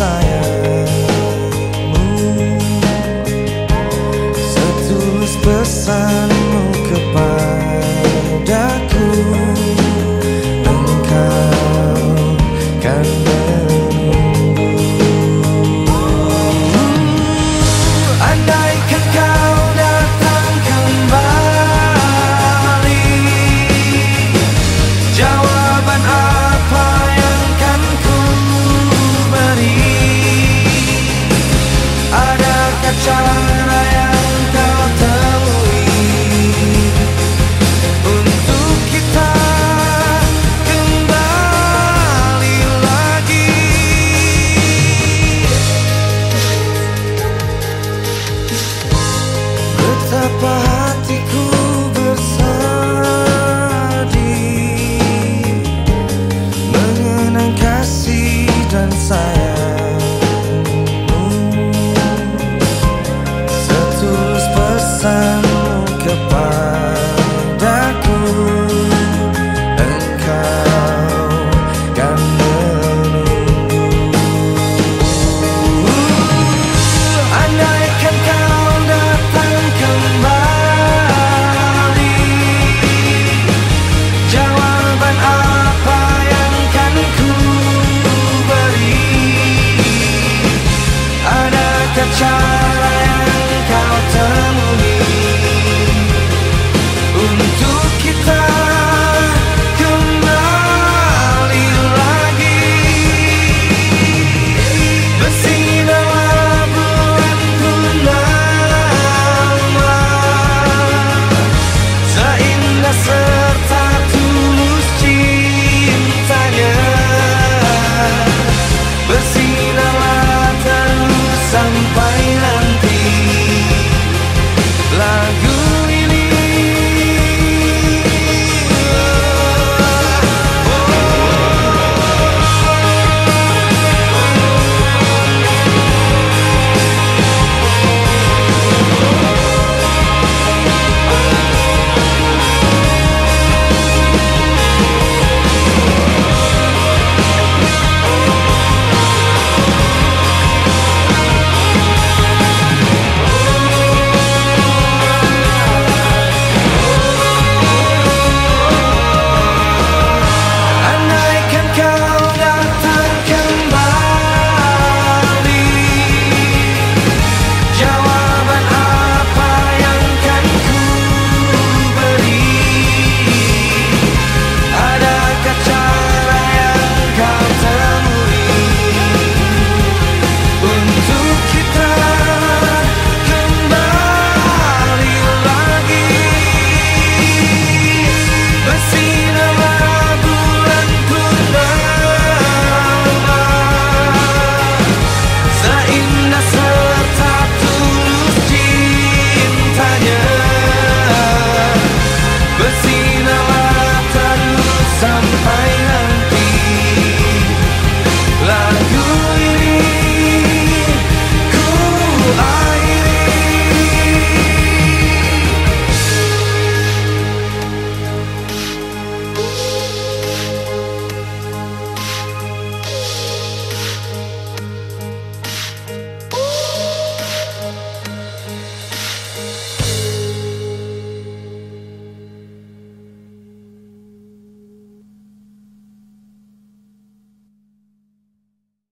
Messiah. child